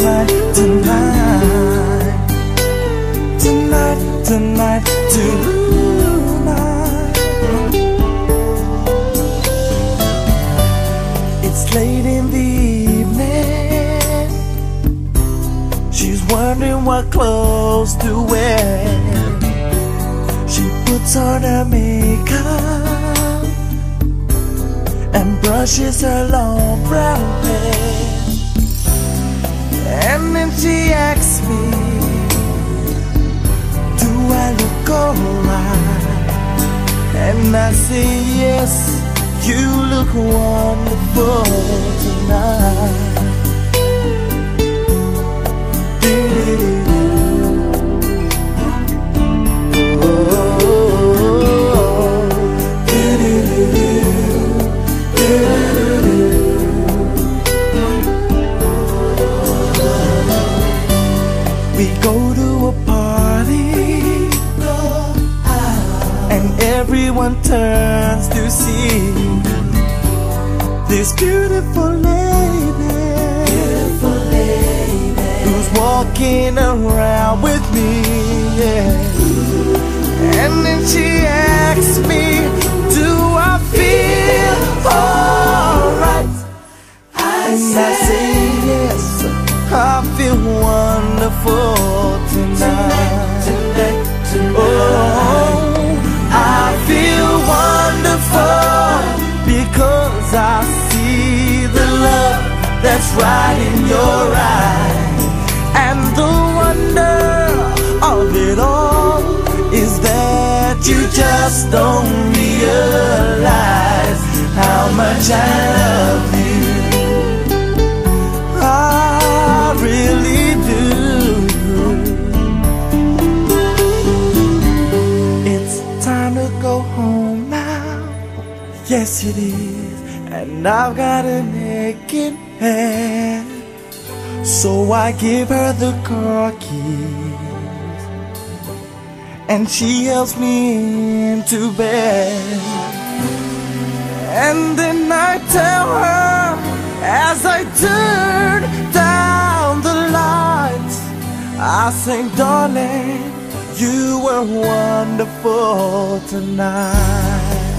tonight, tonight, tonight, tonight, tonight. It's late in the evening. She's wondering what clothes to wear. She puts on her makeup and brushes her long brown And I say, Yes, you look wonderful tonight. We go to a everyone turns to see this beautiful lady, who's walking around with me. Yeah. And then she asks me, Do I feel alright? And I say yes, I feel wonderful tonight. Oh, right in your eyes. And the wonder of it all is that you just don't realize how much I love you. I really do. It's time to go home now. Yes, it is. And I've got a naked hand. So I give her the car keys. And she helps me into bed. And then I tell her as I turn down the lights, I say, darling, you were wonderful tonight.